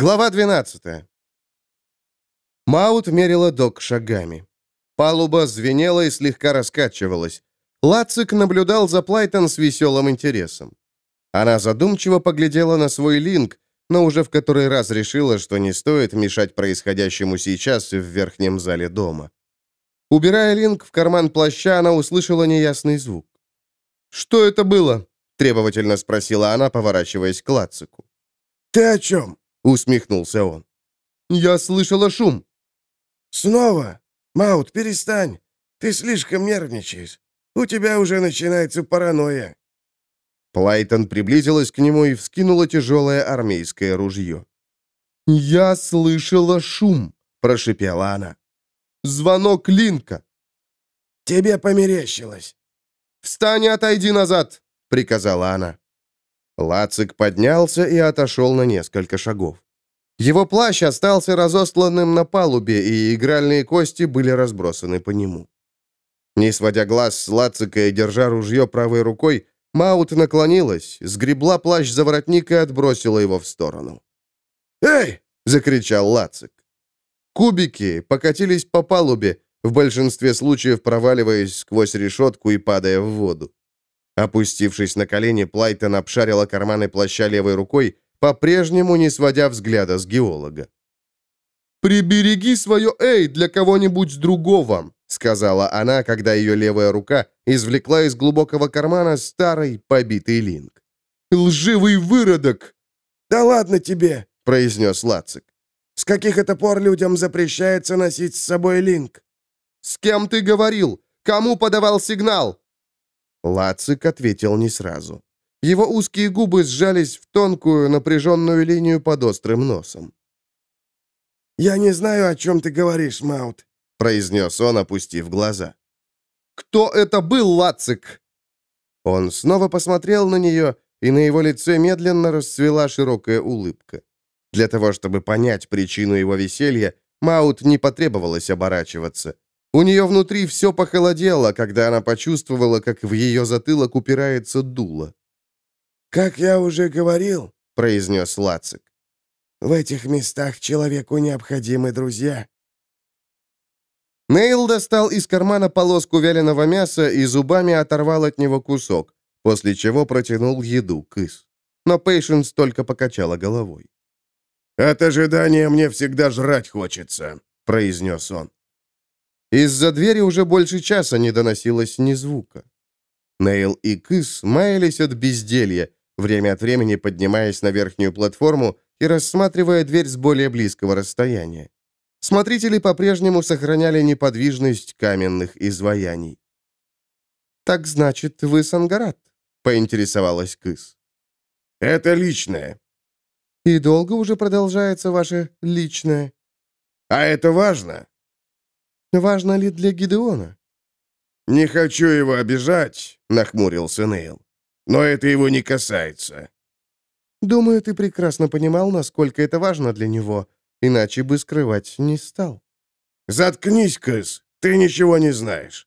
Глава 12. Маут мерила док шагами. Палуба звенела и слегка раскачивалась. Лацик наблюдал за Плайтон с веселым интересом. Она задумчиво поглядела на свой линк, но уже в который раз решила, что не стоит мешать происходящему сейчас в верхнем зале дома. Убирая линк в карман плаща, она услышала неясный звук. «Что это было?» — требовательно спросила она, поворачиваясь к Лацику. «Ты о чем?» — усмехнулся он. «Я слышала шум». «Снова? Маут, перестань. Ты слишком нервничаешь. У тебя уже начинается паранойя». Плайтон приблизилась к нему и вскинула тяжелое армейское ружье. «Я слышала шум», — прошипела она. «Звонок Линка». «Тебе померещилось». «Встань и отойди назад», — приказала она. Лацик поднялся и отошел на несколько шагов. Его плащ остался разосланным на палубе, и игральные кости были разбросаны по нему. Не сводя глаз с Лацика и держа ружье правой рукой, Маут наклонилась, сгребла плащ за воротник и отбросила его в сторону. «Эй!» — закричал Лацик. Кубики покатились по палубе, в большинстве случаев проваливаясь сквозь решетку и падая в воду. Опустившись на колени, Плайтон обшарила карманы плаща левой рукой, по-прежнему не сводя взгляда с геолога. «Прибереги свое «эй» для кого-нибудь другого», сказала она, когда ее левая рука извлекла из глубокого кармана старый побитый линк. «Лживый выродок!» «Да ладно тебе!» — произнес Лацик. «С каких это пор людям запрещается носить с собой линк?» «С кем ты говорил? Кому подавал сигнал?» Лацик ответил не сразу. Его узкие губы сжались в тонкую, напряженную линию под острым носом. «Я не знаю, о чем ты говоришь, Маут», — произнес он, опустив глаза. «Кто это был, Лацик?» Он снова посмотрел на нее, и на его лице медленно расцвела широкая улыбка. Для того, чтобы понять причину его веселья, Маут не потребовалось оборачиваться. У нее внутри все похолодело, когда она почувствовала, как в ее затылок упирается дуло. «Как я уже говорил», — произнес Лацик, — «в этих местах человеку необходимы друзья». Нейл достал из кармана полоску вяленого мяса и зубами оторвал от него кусок, после чего протянул еду Кыс. Но Пейшенс только покачала головой. «От ожидания мне всегда жрать хочется», — произнес он. Из-за двери уже больше часа не доносилось ни звука. Нейл и Кыс маялись от безделья, время от времени поднимаясь на верхнюю платформу и рассматривая дверь с более близкого расстояния. Смотрители по-прежнему сохраняли неподвижность каменных изваяний. «Так значит, вы Сангарат?» — поинтересовалась Кыс. «Это личное». «И долго уже продолжается ваше личное?» «А это важно?» «Важно ли для Гидеона?» «Не хочу его обижать», — нахмурился Нейл. «Но это его не касается». «Думаю, ты прекрасно понимал, насколько это важно для него, иначе бы скрывать не стал». «Заткнись, Кэс, ты ничего не знаешь».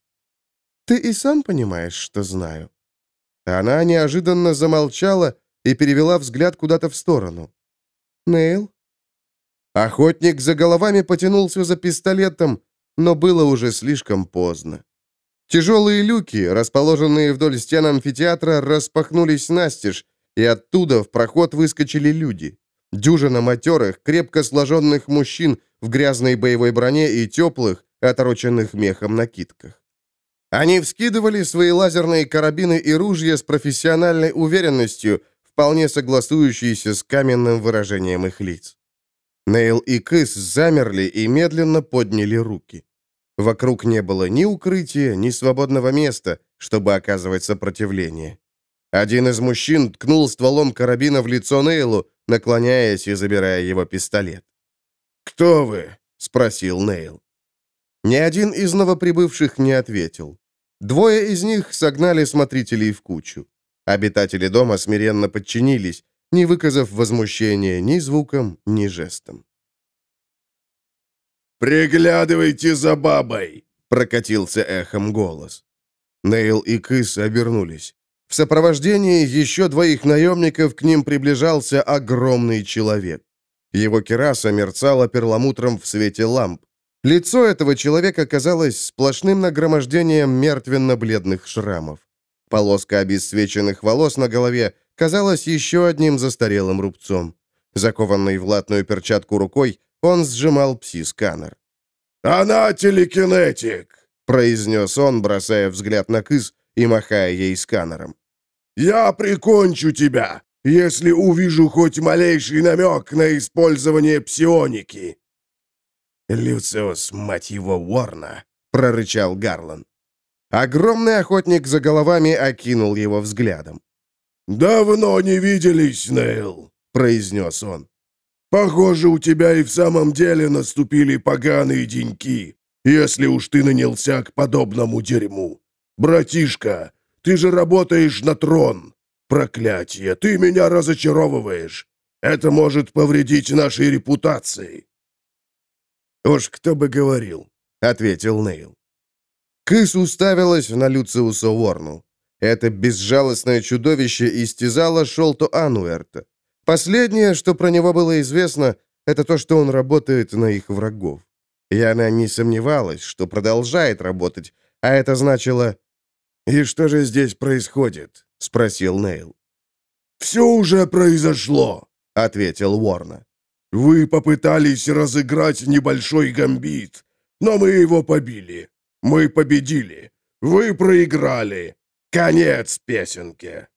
«Ты и сам понимаешь, что знаю». Она неожиданно замолчала и перевела взгляд куда-то в сторону. «Нейл?» Охотник за головами потянулся за пистолетом, но было уже слишком поздно. Тяжелые люки, расположенные вдоль стен амфитеатра, распахнулись настежь, и оттуда в проход выскочили люди. Дюжина матерых, крепко сложенных мужчин в грязной боевой броне и теплых, отороченных мехом накидках. Они вскидывали свои лазерные карабины и ружья с профессиональной уверенностью, вполне согласующейся с каменным выражением их лиц. Нейл и Кыс замерли и медленно подняли руки. Вокруг не было ни укрытия, ни свободного места, чтобы оказывать сопротивление. Один из мужчин ткнул стволом карабина в лицо Нейлу, наклоняясь и забирая его пистолет. «Кто вы?» — спросил Нейл. Ни один из новоприбывших не ответил. Двое из них согнали смотрителей в кучу. Обитатели дома смиренно подчинились, не выказав возмущения ни звуком, ни жестом. «Приглядывайте за бабой!» — прокатился эхом голос. Нейл и Кыс обернулись. В сопровождении еще двоих наемников к ним приближался огромный человек. Его кераса мерцала перламутром в свете ламп. Лицо этого человека казалось сплошным нагромождением мертвенно-бледных шрамов. Полоска обесцвеченных волос на голове казалась еще одним застарелым рубцом. Закованный в латную перчатку рукой, он сжимал пси-сканер. «Она телекинетик!» — произнес он, бросая взгляд на кыз и махая ей сканером. «Я прикончу тебя, если увижу хоть малейший намек на использование псионики!» «Люциус, мать его, Ворна!» — прорычал Гарлан. Огромный охотник за головами окинул его взглядом. «Давно не виделись, Нейл», — произнес он. «Похоже, у тебя и в самом деле наступили поганые деньки, если уж ты нанялся к подобному дерьму. Братишка, ты же работаешь на трон. Проклятие, ты меня разочаровываешь. Это может повредить нашей репутации». «Уж кто бы говорил», — ответил Нейл. Кыс уставилась на Люциуса Уорну. Это безжалостное чудовище истязало Шолто Ануэрта. Последнее, что про него было известно, это то, что он работает на их врагов. И она не сомневалась, что продолжает работать, а это значило... «И что же здесь происходит?» — спросил Нейл. «Все уже произошло», — ответил Уорна. «Вы попытались разыграть небольшой гамбит, но мы его побили. Мы победили. Вы проиграли. Конец песенки.